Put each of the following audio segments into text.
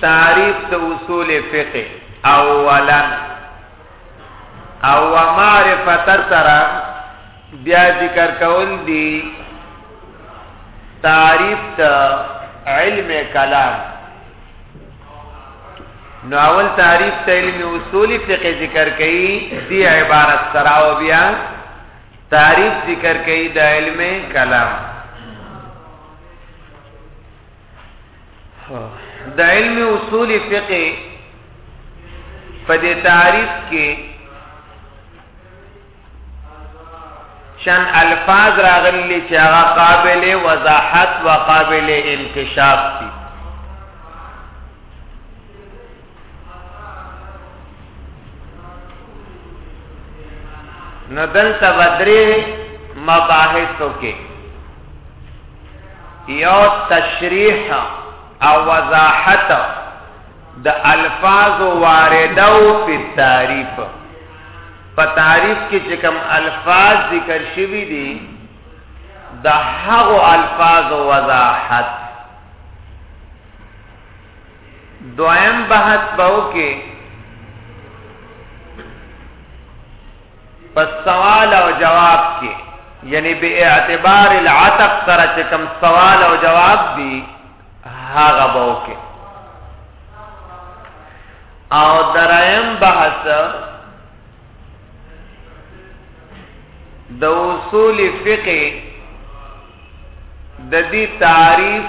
تعریف د اصول فقه اولا او معرفت سره بیا ذکر کول دی تعریف د علم کلام نو اول تعریف ته علم اصول فقه ذکر کړي دی عبارت سره او بیا تعریف ذکر کړي د علم کلام د علم اصول فقه په دې تعریف کې چن الفاظ راغلي چې هغه قابل وضاحت او قابل انکشاف دي نو دلته بدرې مباحثو کې یو تشریح او وضاحت د الفاظ وارده او په تعریف په تعریف کې چې کوم الفاظ ذکر شوي دي د هغو الفاظ وضاحت دویم بحث به وکړي په سوال او جواب کې یعنی به اعتبار العتق سره چې کوم سوال او جواب دي هغه به وکړي او دریم بحث د اصول فقه د دې تعریف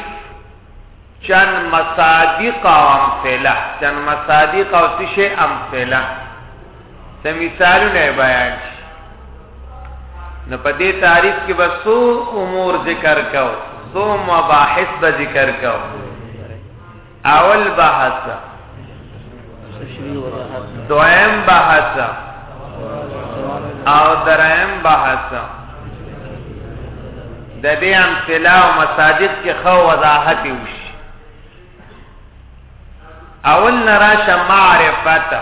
چند مصادیق او امثله چند مصادیق او څه شی امثله څه مثالونه بیان شي نو په دې تعریف کې به څو امور ذکر کو څو مباحث به ذکر کو اول بحث دویم بحث او دریم بحث د دې امثله او مساجد کې خو وضاحت وشي اول نرا شمعرفت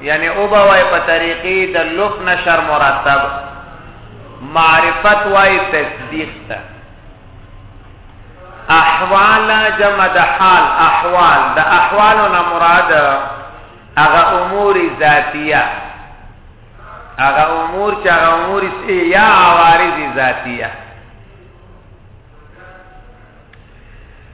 یعنی او به وای په طریقې د لوک نشر مرتب معرفت وای تصدیق ته احوال جمع د حال احوال د احوالو نه مراد هغه امور ذاتیه هغه امور چې هغه امور یا عوارض ذاتیه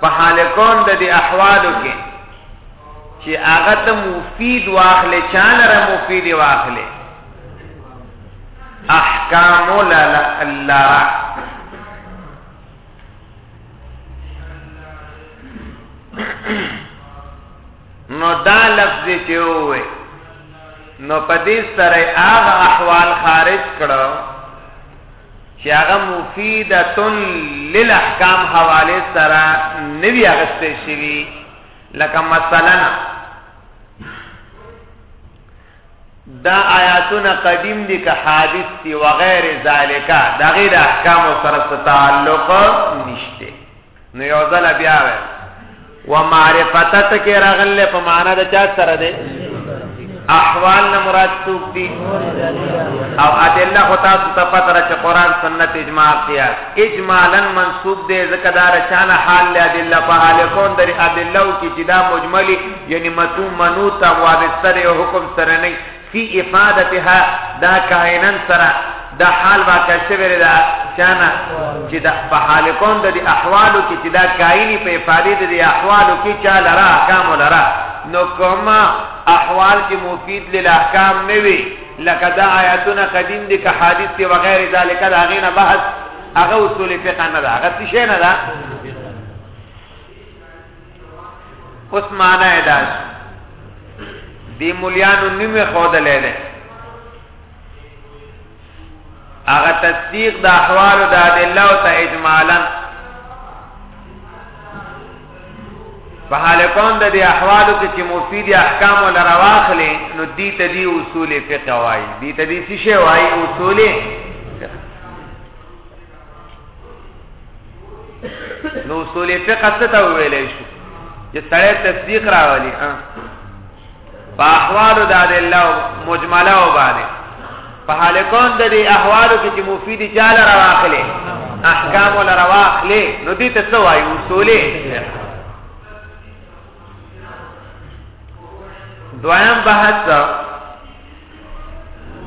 په حال کون د دې احوالو کې چې هغه ته مفید واخلې چانه را مفید واخلې احکام لرا نو دا لفظ چې وې نو په دې سره هغه احوال خارج کړو چې هغه مفیده للاحکام حواله سره نوی اغسته شوی لکه مثلا دا آیاتونه قدیم دي که حادث دي وغیر ذالک دا غیر احکام سره تعلق نشته نو یو ځل بیا وې و معرفت ټکی راغله په معنا د چا سره دی احوال نه مراد څوک دي او ادله خو تاسو ته پته را چې قران سنت اجماع قیاس اجمالا منسوب دی ځکه دا رشان حال له ادله په حال کون در ادله او کې چې دا مجملی یعنی متو منوت او وابستر یو حکم سره نه فی افادتها دا کائنا سره دا حال واقع شوی دی دا چانه چې دا په حال کون د احوالو کې چې دا کائنی په افاده د احوالو کې چا لرا احکام لرا نو کوم احوال کې مفید لیل احکام نه وي لکه دا آیاتونه قدیم دي که حادث دي وغیر ذالک دا غینه بحث هغه اصول فقه نه دا هغه څه نه دا اوس معنا یې داس دی مولیانو نیمه خود لیده اغا تصدیق دا احوال دا دلو تا اجمالا فحالکون دا دی احوالو که چه مفید احکامو لرواخلی نو دی تا دی اصول فقه وائی دی تا دی سشه وائی اصول فقه نو اصول فقه څه ته ویلې شو چې سړی تصدیق راولي ها په احوال د الله مجمله و باندې په حال کون د دې احوالو کې چې مفیدی چاله راخلې احکام ولا راخلې نو دې ته څه وایي اصولې دویم بحث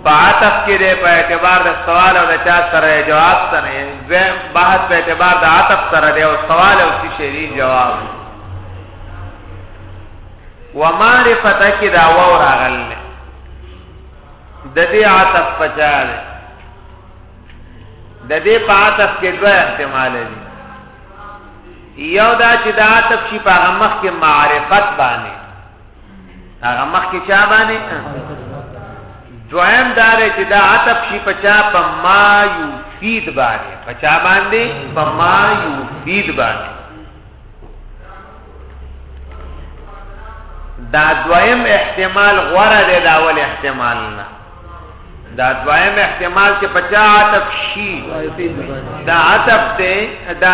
په عطف کې دی په اعتبار د سوال او د چا سره جواب سره زم بحث په اعتبار د عطف سره دی او سوال او څه شی جواب ومعرفت کې دا و راغل د دې عطف پچال د دې په عطف کې دوه احتمال دي یو دا چې د عطف شي په مخ کې معرفت باندې هغه مخ کې چا باندې دویم دار چې دا عطف شي په چا په ما یفید باندې په چا باندې په ما یفید باندې دا دویم احتمال غوره دی دا اول احتمال نه دا دویم احتمال چې په چا عطف شي دا عطف دی دا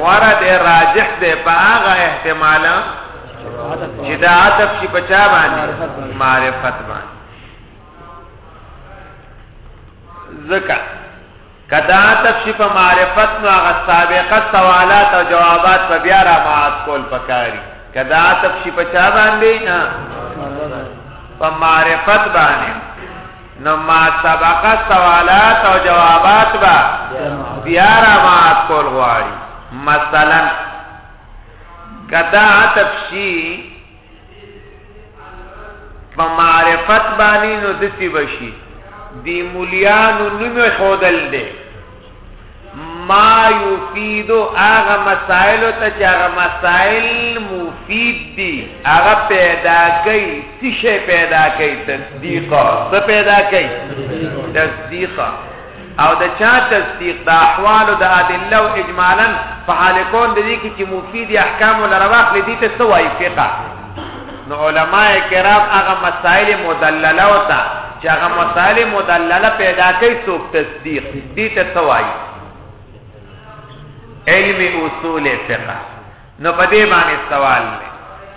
غوره دی راجح دی په هغه احتمال چې دا عطف شي په چا باندې معرفت باندې ځکه که دا عطف شي په معرفت نو هغه سابقه سوالات او جوابات په بیا را معاد کول پکاري که دا عطف شي په چا باندې نه په معرفت باندې نو ما سبقه سوالات او جوابات با بیا را معاد کول غواړي مثلا کدا تفسی په معرفت باندې نو دسی بشي دی مولیانو نوم خودل دی ما یفید هغه مسائل ته چې هغه مسائل مفید دي هغه پیدا کوي څه شی پیدا کوي تصدیق څه پیدا کوي تصدیق او د چا تصدیق د احوالو د ادله او اجمالا په حال کون د دې کې چې مفید احکام لرواخ لدی ته سوای فقہ نو علما کرام هغه مسائل مدلله او تا چې هغه مسائل مدلله پیدا کوي څوک تصدیق دي ته سوای علم اصول فقه نو په دې باندې سوال دی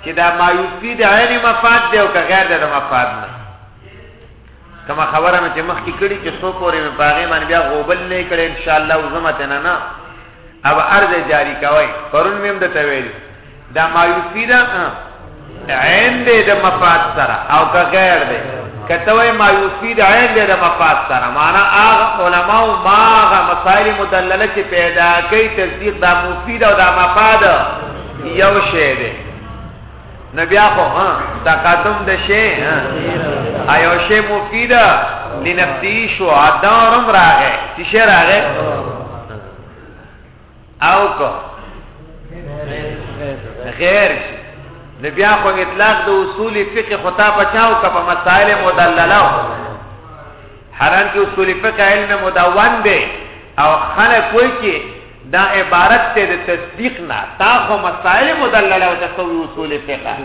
چې دا مایوسی د عین مفاد دی او که غیر د مفاد نه کومه خبره مې چې مخکې کړي چې څو پورې مې باغې باندې بیا غوبل نه کړي ان شاء الله وزمه ته نه نه اب ارز جاری کوي پرون مې هم د تویل دا مایوسی دا عین دې د مفاد سره او که غیر دې کته وای مایوسی د عین دې د مفاد سره معنا هغه علما او ماغه مسائل مدلله چې پیدا کوي تصدیق دا مفید او دا مفاد یو شی دی نو بیا خو ها تقدم د شی ایو شی مفید لنفسی شو ادارم راغه چې شی راغه او کو غیر نو بیا خو اطلاق د اصول فقه خطا بچاو کا په مسائل مدلله حالانکه اصول فقه علم مدون دی او خلک وایي چې دا عبارت ته د تصدیق نه تا خو مسائل مدلله او تسوی اصول فقه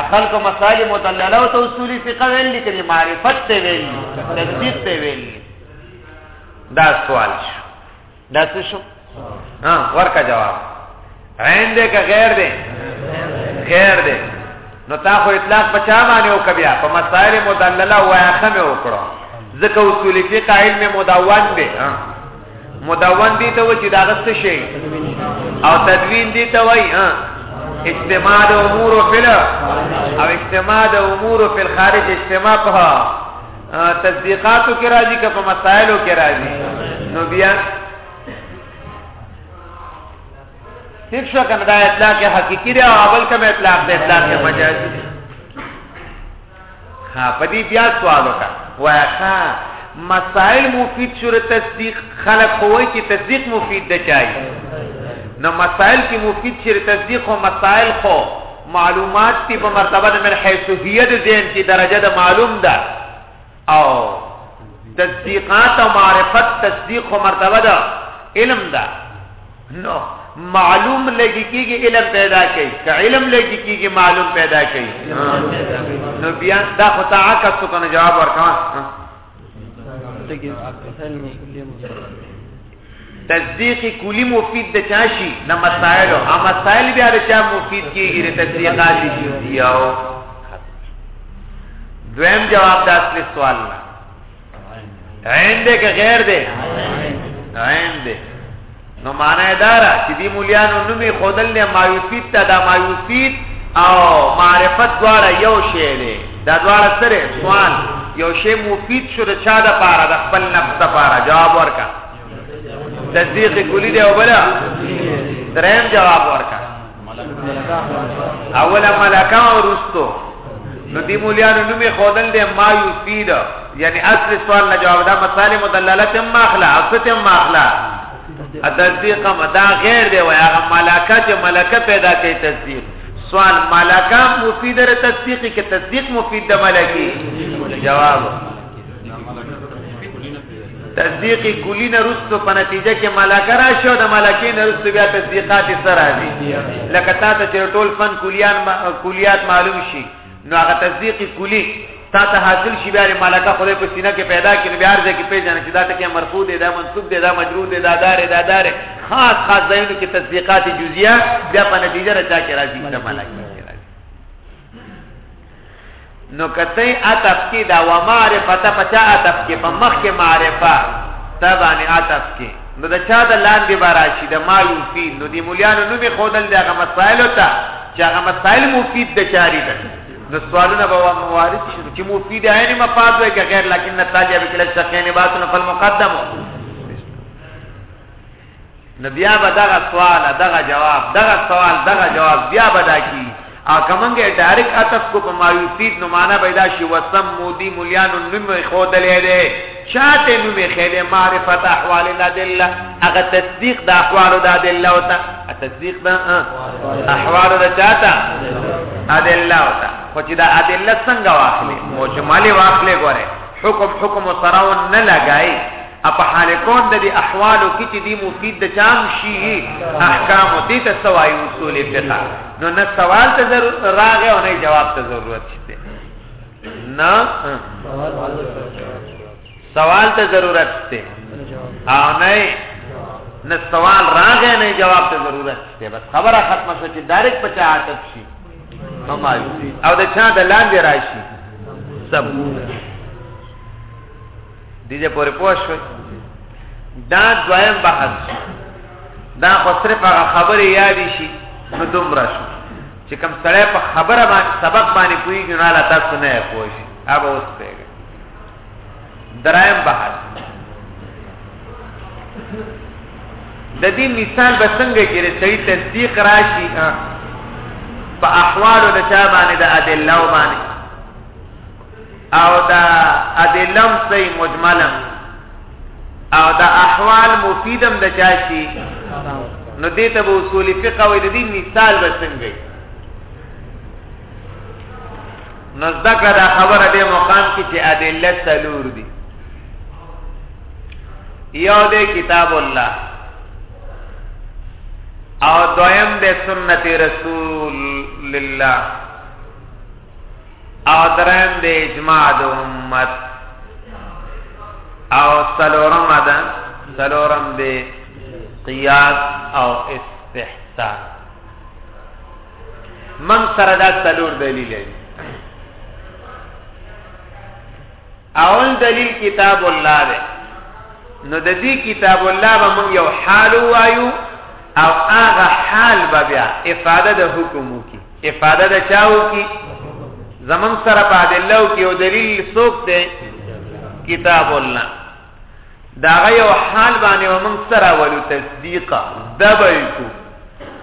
اخل کو مسائل مدلله او اصول فقه ویل لیکلي معرفت ته ویل تصدیق ته ویل دا سوال شو دا څه شو ها ورکا جواب عین دې که غیر دې غیر دې نو تا خو اطلاق بچا باندې او کبیا په مسائل مدلله وایخه مې وکړو ځکه اصول فقه علم مدون دی مدون دی ته و چې دا غست شي او تدوین دی ته وای ها اجتماع د امور فل او اجتماع د امور فل خارج اجتماع په تصدیقاتو کې راځي که په مسائلو کې راځي نو بیا ٹھیک شو کنه دا اطلاق حقيقي دی او اول کوم اطلاق دی اطلاق مجازي دی ها په دې بیا سوال وکړه واخا مسائل مفید شور تصدیق خلق کوی چې تصدیق مفید ده چای نو مسائل کې مفید شور تصدیق او مسائل خو معلومات تی په مرتبه د من حیثیت ذهن کی درجه د معلوم ده او تصدیقات او معرفت تصدیق او مرتبه ده علم ده نو معلوم لګی کیږي علم پیدا کوي که علم لګی کیږي معلوم پیدا کوي نو بیا دا خطا عکس کو جواب ورکړه تصدیق کلی مفید د چاشي د مسائل او مسائل بیا د چا مفید کیږي د تصدیقات دي او دویم جواب د اصل سوال نه عین دې که غیر دې عین دې نو معنی دا را چې دی مولیانو نومې خودل نه مایوسیت ته دا مایوسیت او معرفت دواړه یو شی دی دا دواړه سره سوال یو شی مفید شو د چا د پاره د خپل نفس د پاره جواب ورکا تصدیق کلی دی او بل دریم جواب ورکا اوله ملکه ورستو نو دی مولیانو نومی خودل دی ما یفید یعنی اصل سوال نه جواب دا مسائل مدللت ما اخلا اصلت ما اخلا تصدیق ما دا غیر دی وای هغه ملکه چې ملکه پیدا کوي تصدیق سوال ملکه مفید در تصدیق کې تصدیق مفید د ملکی جواب تصدیق کلی نه رستو په نتیجه کې ملکه راشي او د ملکې نه رستو بیا تصدیقات سره دي لکه تا ته چې ټول فن کلیان کلیات معلوم شي نو هغه تصدیق کلی تا ته حاصل شي بیا ملکه خدای په سینه کې پیدا کړي بیا ځکه کې پیژنه چې دا ته کې مرفوع دی دا منصوب دی دا مجرور دی دا دار دا دار خاص خاص ځایونو کې تصدیقات جزئیه بیا په نتیجه راځي چې راځي ملکه نو کته عطف کی دا و معرفت په چا عطف کی په مخ کې معرفه تبانی عطف کی نو دا چا د لاندې براشي د ما یفید نو دی مولیانو نو می خودل دغه مسائل ته چې هغه مسائل مفید د چاری ده نو سوالونه به موارد شي چې مفید عین مفاد وي غیر لکن نتاجه بکل شقین باسن فالمقدم نو بیا به دغه سوال دغه جواب دغه سوال دغه جواب بیا به دا کی او کومګه ډایرک عطف کو په مایوسید نو معنا پیدا شي وسم مودی مليان نوم خو دلې ده چاته نوم خېله معرفت احوال الادله هغه تصدیق د احوال د ادله او ته تصدیق د احوال د چاته ادله او ته خو چې دا ادله څنګه واخلې مجمل واخلې ګوره حکم حکم سراو نه لګای په حال کون د دې احوالو کې چې دی مفید د چام شي احکام دې ته سوای اصول فقه نو نه سوال ته ضرورت راغی او نه جواب ته ضرورت شته نه سوال ته ضرورت شته او نه نه سوال راغی نه جواب ته ضرورت شته بس خبره ختمه شو چې ډایرک په چا عادت شي او د چا د لاندې راشي سب دې دې پورې پوه شوي دا دویم بحث دا خو صرف هغه خبرې یادې شي نو دومره شو چې کوم سړی په خبره باندې سبق باندې پوهېږي نو هله تاسو نه پوه شي هغه اوس پوهېږي درایم بحث د دې مثال به څنګه کې د صحیح تصدیق راشي په احوالو د چا باندې د ادله باندې او دا ادلم سي مجملم او دا احوال مفیدم د چاشي نو دې ته به اصول فقه وې د دې مثال به څنګه نو ذکر دا خبره دې مقام کې چې ادله تلور دي یو دې کتاب الله او دویم دې سنت رسول الله او درم د اجماع د امت او سلورم ده سلورم د قیاس او استحسان من سره دا سلور دلیل دی اول دلیل کتاب الله ده نو د دې کتاب الله به موږ یو حال وایو او هغه حال به بیا افاده د حکم کی افاده د چاو کی زمون سره په دلو کې او دلیل څوک ده کتاب الله دا یو حال باندې موږ سره ولو تصدیق دبل کو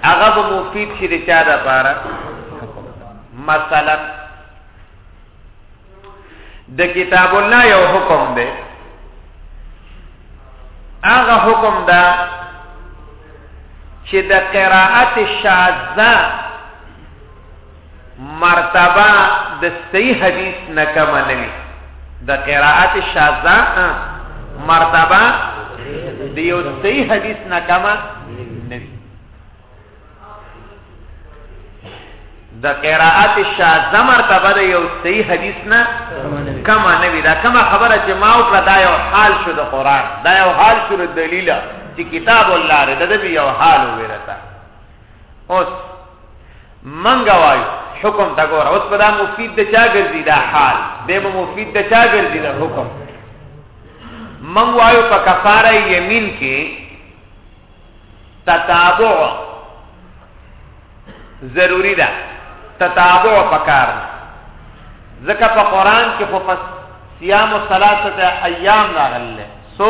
هغه به مفید شي د چا د پاره مثلا د کتاب الله یو حکم دی هغه حکم دا چې د قراءت شاذه مرتبه د صحیح حدیث نه کم نه وي د قراءت شاذه مرتبه د یو صحیح حدیث نه کم نه وي د قراءت شاذ مرتبه د یو صحیح حدیث نه کما نه وی دا کما خبره چې ما او کړه دا یو حال شو د قران دا یو حال شو د دلیل چې کتاب الله رې د دې یو حال ویرتا اوس منګه وای حکم تا ګور اوس په دا مفید د چا ګرځي دا حال به مفید د چا ګرځي دا حکم من وایو په کفاره یمین کې تتابع ضروری ده تتابع پکار ځکه په قران کې خو پس صيام ثلاثه ايام راغله سو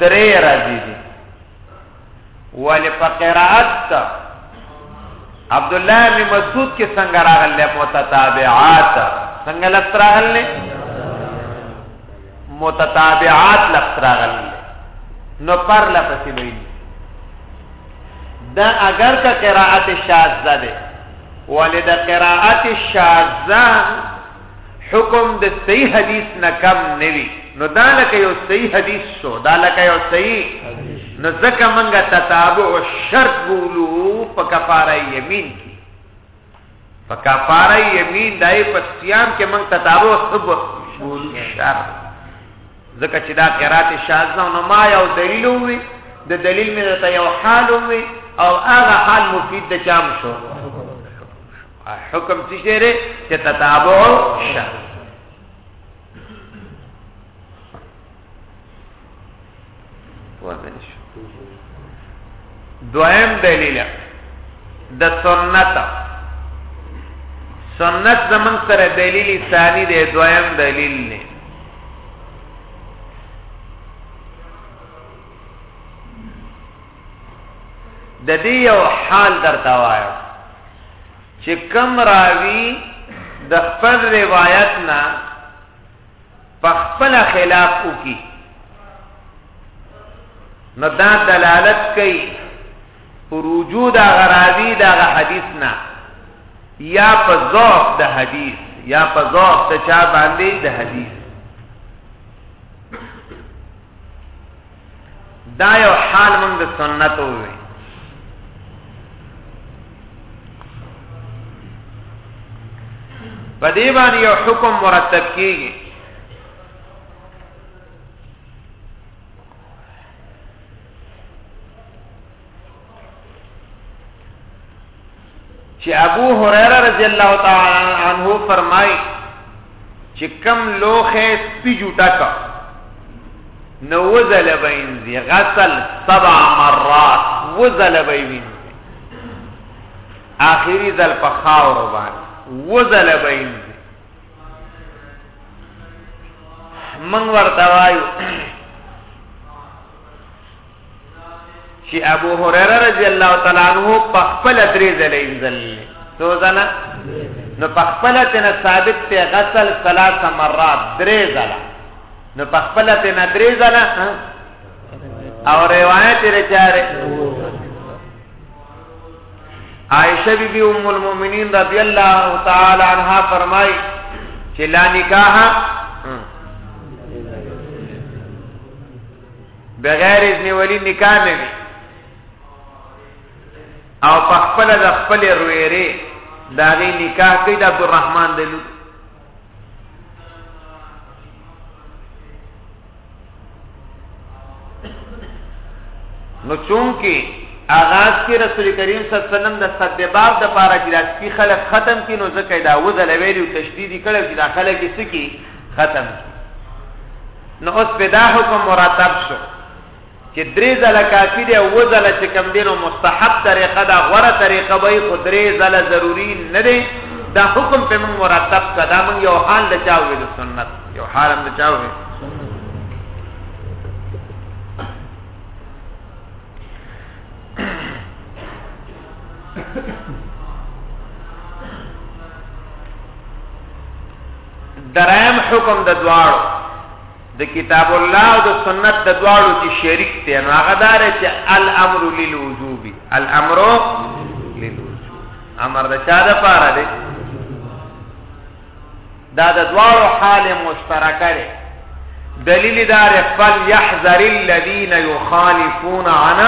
درې راځي ولی په قرائت تا عبد الله بن مسعود کې څنګه راغله متتابعات څنګه لفظ راغله متتابعات لفظ راغله نو پر لفظ دی دا اگر کا قرائت شاذ ده ولی دا قرائت شاذ حکم د صحیح حدیث نه کم نه وي نو دا لکه یو صحیح حدیث شو دا لکه یو صحیح نو ځکه منګه تتابع شرط بولو په کفاره یمین کې په کفاره یمین دای په صيام کې منګ تتابع سب بولو شرط ځکه چې دا قرات شاذ نو ما یو دلیل وي د دلیل مې ته یو حال وي او هغه حال مفید د چام شو حکم څه شی دی چې تتابع شه وځل شو دویم دلیل د سنت سنت زمون سره دلیل ثانی دی دویم دلیل نه د دې یو حال درته وایم چې کم راوی د خپل روایت نه په خپل خلاف وکي نو دا دلالت کوي پر وجود هغه راوی د هغه حدیث نه یا په ضعف د حدیث یا په ضعف ته چا باندې د حدیث دا یو حال مونږ د سنت وې په دې باندې یو حکم مرتب کیږي چې ابو هريره رضی الله تعالی عنہ فرمای چې کم لوخه سپی جوټا کا نو وزل بینزی غسل سبع مرات وزل بینزی آخری ذل پخاور باندې وزل بینزی من ورته وایو چې ابو هريره رضی الله تعالی عنہ په خپل درې ځله انزل څو ځله نو په خپل تن ثابت ته غسل ثلاث مرات درې ځله نو په خپل تن درې ځله او روایت رچاره عائشہ بی بی ام المؤمنین رضی اللہ تعالی عنہا فرمائی چې لا نکاح بغیر اذن ولی نکاح نه وي او په خپل د خپل رويره دا غي نکاح کوي د عبدالرحمن د لور نو چونکی آغاز کې رسول کریم صلی الله علیه وسلم د صد باب د پاره چې د سپي خلک ختم کینو ځکه دا وځلوي او تشدید کړي چې دا خلک یې سکی ختم نو اوس په دا حکم مرتب شو چې درې ځله کافی دی او ځله چې کم دینو مستحب طریقه دا غوره طریقه به خو درې ځله ضروری نه دی دا حکم په موږ مرتب کدا موږ یو حال د چا ویل سنت یو حال هم د چا ویل درائم حکم د دواړو د کتاب الله او د سنت د دواړو چې شریک دي نو هغه دار چې الامر للوجوب الامر للوجوب امر د چا د پاره دی دا د دواړو حال مشترک دی دلیل دار فل يحذر الذين يخالفون عن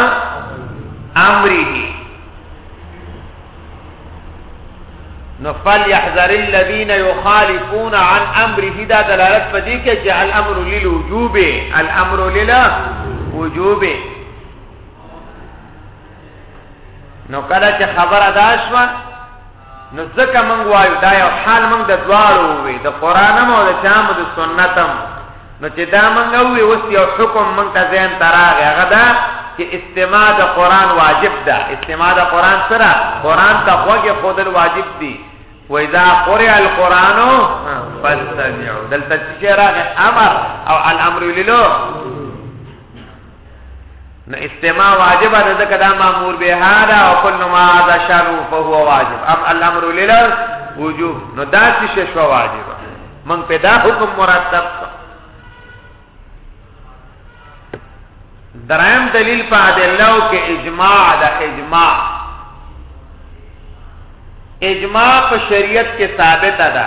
امره نو فل يحذر الذين يخالفون عن امره دا دلالت پدې کې چې الامر للوجوب الامر للوجوب نو کله چې خبره دا شوه نو ځکه مونږ وایو دا یو حال مونږ د دواړو وي د قران هم او د چام د سنت هم نو چې دا مونږ وي اوس یو حکم مونږ ته ځین تراغه غدا چې استماع د قران واجب ده استماع د قران سره قران ته خوږه خودل واجب دي و اذا قرئ القران فاستمعوا دلته چې راغه امر او الامر للو نو استماع واجب ده ځکه دا مامور به هادا او کل ما ذا شان فهو واجب ام الامر لل وجوب نو دا څه شو واجب من پیدا حکم مرتب درائم دلیل په ادلو کې اجماع دا اجماع اجماع په شریعت کې ثابت ده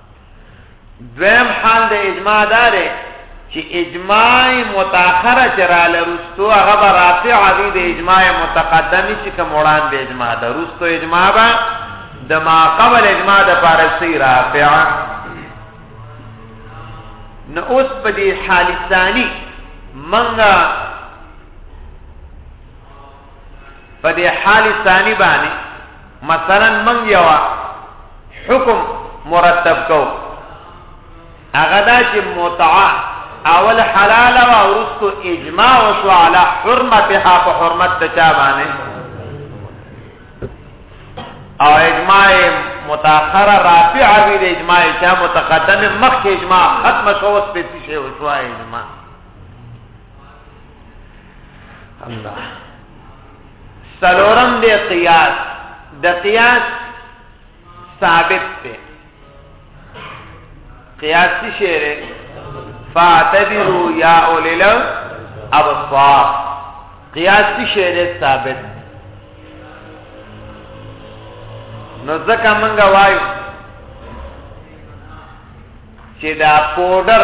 دویم حال د اجماع دا دی چې اجماع متأخره چې راله رستو هغه به رافع وي د اجماع متقدمي چې کوم وړاندې اجماع ده رستو اجماع به د ما قبل اجماع د فارسی رافع نو اوس په دې حال ثاني منګه په دې حال ثاني باندې مثلا من یو حکم مرتب کو هغه دا چې متعه اول حلال او ورستو اجماع وشو علی حرمتها په حرمت ته چا باندې او اجماع متأخر رافع وی د اجماع چا متقدم مخ اجماع ختم شو اوس په څه شی وشو اجماع الله سلورم دی قیاس د قیاس ثابت دی قیاس څه شی دی فاعتبروا یا اولل ابصار قیاس څه شی دی ثابت نو ځکه مونږ وایو چه دا پوډر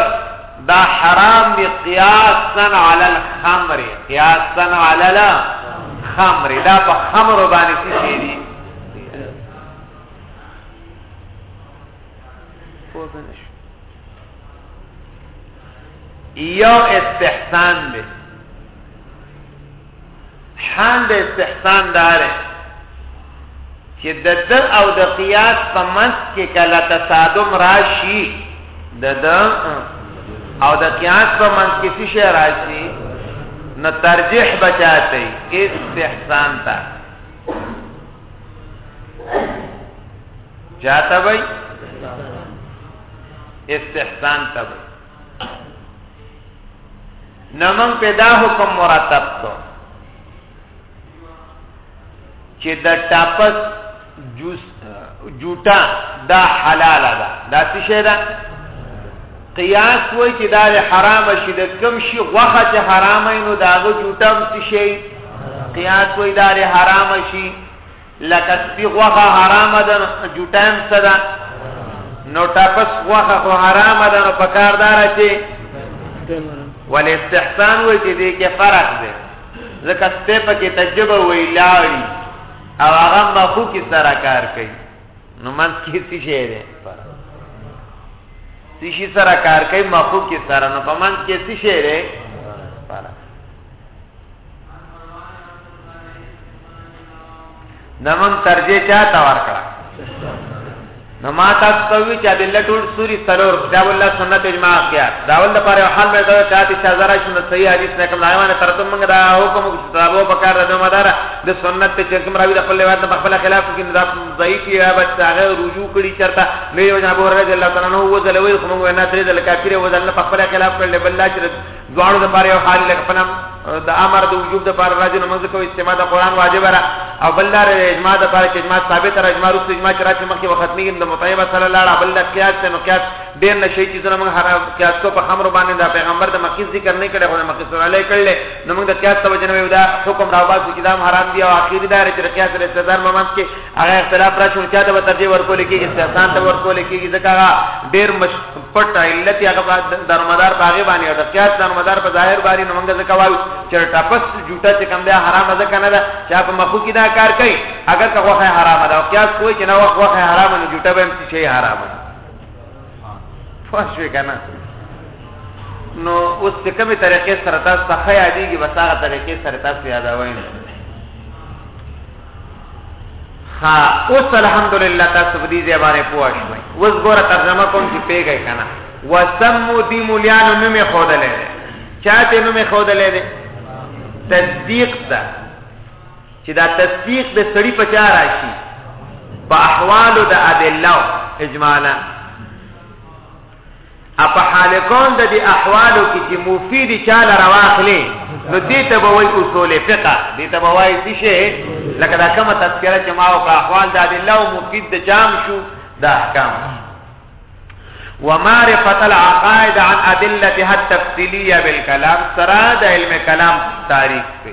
دا حرام دی قیاسا علی الخمر قیاسا علی الخمر دا په خمر باندې څه دی یو استحسان دی حال د استحسان دار چې د د او د قیاس په منځ کې کله تصادم راشي د د او د قیاس په منځ کې څه شی راشي نو ترجیح بچاته استحسان تا جاتا بھائی استحسان تا بھائی نمن په دا حکم مرتب کو چې د ټاپس جوس جوټا دا حلال ده دا څه شی ده قیاس وای چې دا حرام شي د کم شي غوخه چې حرام نو داغه جوټا څه شي قیاس وای دا حرام شي لکه سپی غوخه حرام ده جوټان څه ده نو ټپس غوخه خو حرام ده نو پکار دار چې ول استحسان وې چې دې کې فرق ده ځکه سپی په کې تجربه وې لاړی او هغه مخو کې سره کار کوي نو من کې څه شي ده څه شي سره کار کوي مخو کې سره نو په من کې څه شي ده نمون ترجیح چاته ورکړه نو ما تاسو ته وی چې ادله ټول سوري سلور کتاب الله سنت اجماع کیا دا ول لپاره حال به دا چاته چې زرا شنو صحیح حدیث نه کوم لایوانه تر ته موږ دا حکم کتابو بکار د مدار د سنت ته چې کوم راوی د خپل روایت په خپل خلاف کې دا ضعیف یا بچ هغه رجوع کړي چرته نو یو جناب رضی الله تعالی عنہ وځلوي خو موږ نه ترې د کافر وځل په خپل خلاف کړل بل لا چې دوانو د پاره یو حال لکه پنم د امر د وجوب د پاره راځي نو موږ کوو استماع د قران واجب را او بل لار اجماع د پاره چې اجماع ثابت را اجماع رسو اجماع چې راځي مخکې وخت میږي د مطیبه صلی الله علیه بل قیاس ته نو قیاس ډیر نشي چې زموږ هر قیاس کو په خمر باندې د پیغمبر د مقیس ذکر نه کړي خو د مقیس علی کړل نو موږ د قیاس توجه نه ویو دا حکم راوباسو چې دا حرام دی او اخیری دار چې قیاس له استدار ممنځ کې هغه اختلاف را شو چا ته به ترجیح ورکول کېږي استحسان ته ورکول کېږي ځکه هغه ډېر پټ علت یې هغه دارمدار په هغې باندې او د قیاس دارمدار په ظاهر باندې نو مونږ ځکه وایو چې ټپس جوټه چې کوم دی حرامه ځکه نه ده چې په مخو کې دا کار کوي اګر که غوښه حرامه ده او قیاس کوی چې نه غوښه حرامه نو جوټه به هم څه شی حرامه ده پوه شوې که نه نو اوس چې کومې طریقې سره تاسو ته ښه یادېږي بس هغه طریقې سره تاسو یادوئ ها اوس الحمدلله تاسو په دې ځای باندې پوه شئ اوس ګوره ترجمه کوم چې پیګی کنه وسمو دی مولیانو نومې خودلې ده چاته نومې خودلې ده تصدیق ده چې دا تصدیق د سړی په چا راشي په احوالو د ادله اجمالا ا په حال کون د دې احوالو کې چې مفید چا لره واخلې نو دې ته به وایي اصول فقه دې ته به وایي څه شی لکه دا کومه تذکره چې ما او په احوال د الله او مفید د جام شو د احکام ومعرفت العقائد عن ادلتها التفصيليه بالكلام سره د علم کلام تاریخ په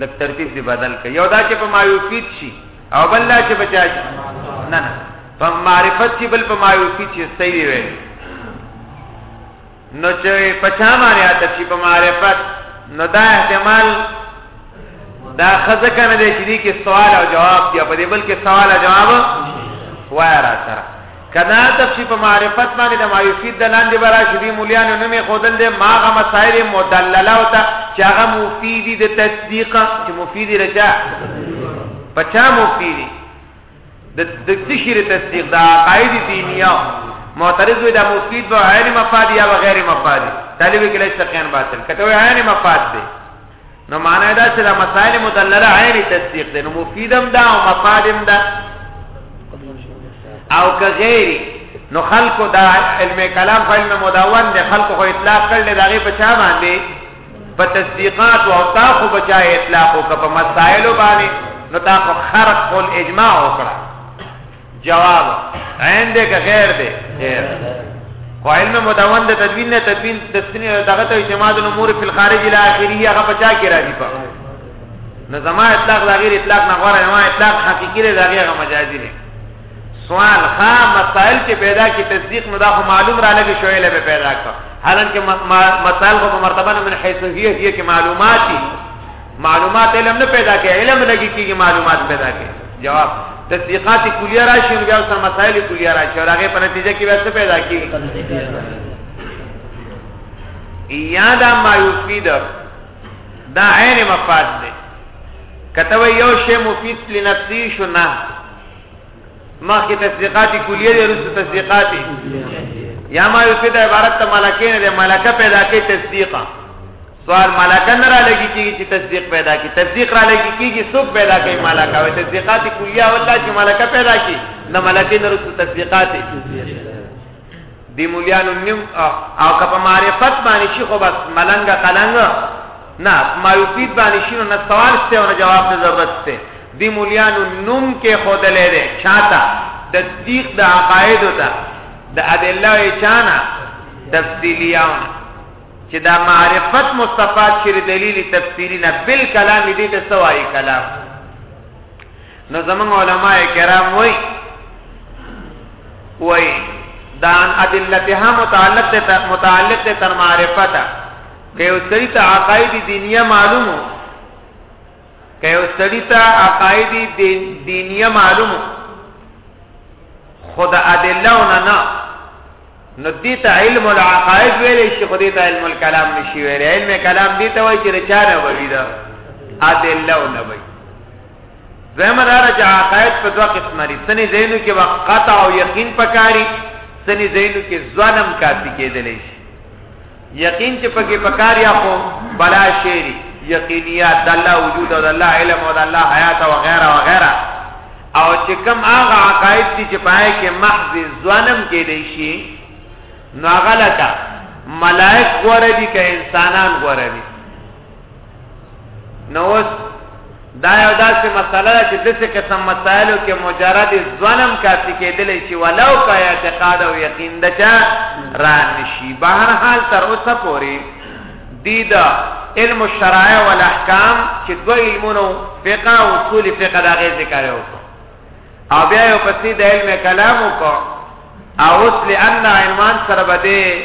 لک ترتیب دی بدل کړي یو دا چې په مایوفیت شي او بل دا چې بچا شي نه نه په معرفت شي بل په مایوفیت شي صحیح وي نو چې پچا باندې اته شي په معرفت نو دا احتمال دا خزه کنه دې چې دې کې سوال او جواب دی په دې بل کې سوال او جواب وای را سره که دا هدف چی په معرفت باندی د مایوسیت د لاندی به راشی دی مولیانو نوم ایښودل دی ما هغه مسایل مدلله او ته چی هغه مفیدی د تصدیق چی مفیدی رچا په چا مفیدی د د تشیر تصدیق دا قاعده دینیه معترض وي دا مفید به عین مفاد یا غیر مفاد طالب کې لږ څه خیان باطل کته عین مفاد دی نو معنی دا چې دا مسائل مدلله عین تصدیق دی نو مفیدم دا او مفادم دا او که غیری نو خلقو دا علم کلام په علم مدون دی خلقو خو اطلاق کړل دا غي په چا باندې په تصدیقات او تاخو بچا اطلاق او په مسائل باندې نو تاخو خرق قول اجماع وکړه جواب عین دې که غیر دې غیر خو علم مدون د تدوین نه تدوین د سنې دغه ته اعتماد الامور فی الخارج الی اخره هغه بچا کې راځي په نه زما اطلاق دا غیر اطلاق نه غوړه ما اطلاق حقیقی دی دا غیر مجازی دی سوال خا مسائل چې پیدا کی تصدیق نو دا خو معلوم را لګي شویل به پیدا کړ حالانکه مسائل خو په مرتبه من حیث هي هي کې معلوماتي معلومات علم نه پیدا کوي علم لګي کیږي معلومات پیدا کوي جواب تطبیقات کلیه راشي نو بیا سره مسائل کلیه راشي او هغه په نتیجه کې بیا څه پیدا کیږي یا دا ما یفید دا عین مفاد دی کته یو شی مفید لنفسی شو نه مخکې تصدیقات کلیه دي رسو تصدیقات یا ما یفید عبارت ته ملکین دی ملکه پیدا کوي تصدیقا سوال ملاکه نه را لګی کیږي چې تصدیق پیدا کی تصدیق را لګی کیږي څوک پیدا کوي ملاکه او تصدیقات کلیه والله چې ملاکه پیدا کی نه ملاکه نه رسو تصدیقات دی مولیانو نیم او که په معرفت باندې شي خو بس ملنګ قلنګ نه ما یفید باندې شي نه سوال ته او نه جواب ته ضرورت ته دی مولیانو نوم کې خود لري چاته تصدیق د عقاید ته د ادله چانه تفصیلیاونه چه دا معرفت مستفاد شیر دلیل تفسیری نه بل کلام دی ته سوای کلام نو زمون علماء کرام وای وای دا ان ادلتها متعلق ته متعلق ته تر معرفت که یو سړی ته عقاید دینیه معلومو که یو سړی ته عقاید دینیه معلومو خود ادله نه نه نو دې ته علم العقائد ویلې شي خو دې ته علم الكلام نشي ویلې علم کلام دې ته وایي چې رچا نه وي دا ادله نه وي زموږ دار چې عقائد په دوه قسمه دي سني زینو کې وقطع او یقین پکاري سني زینو کې ظلم کافي کېدلی شي یقین چې پکې پکار یا خو بلا شیری یقینیات د الله وجود او د الله علم او د الله حیات او غیره او غیره او چې کوم هغه عقاید دي چې پای کې محض ظنم کې دی شي نو هغه لکه ملائک غوړه دي که انسانان غوړه دي نووس دا یو داسې مسله ده چې داسې قسم مسایلو کې مجرد ظلم کافي کېدلی شي ولو که اعتقاد او یقین د چا را نشي به هر حال تر اوسه پورې دی د علم الشرایع والاحکام چې دوه علمونو فقه او اصول فقه د هغې ذکر یې وکړو او بیا یو پسې د علم کلام وکړو او اوس لأن عنوان سره به دی